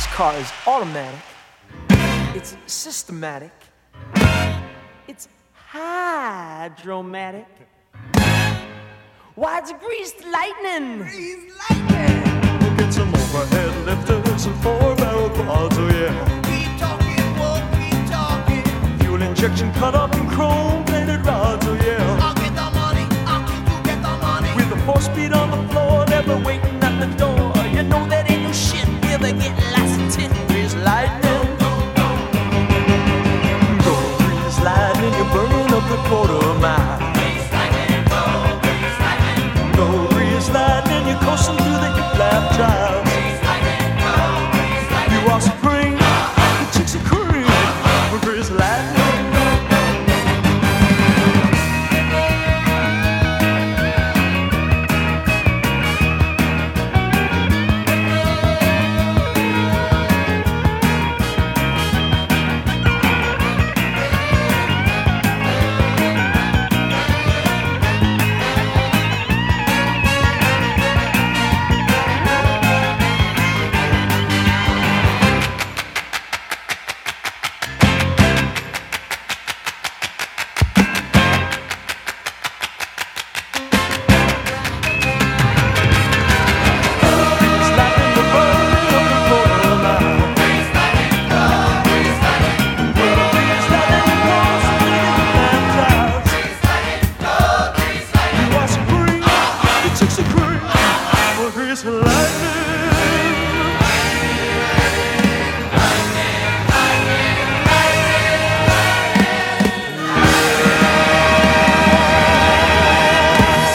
This car is automatic. It's systematic. It's hydromatic. Why, it's greased lightning. Greased lightning. We'll get some overhead lifters and four barrel quads, oh yeah. Keep talking, won't keep talking. Fuel injection cut up in chrome plated rods, oh yeah. I'll get the money, I'll keep you get the money. With a four speed on the floor, never waiting at the door. You know that ain't no shit. We'll getting burning life is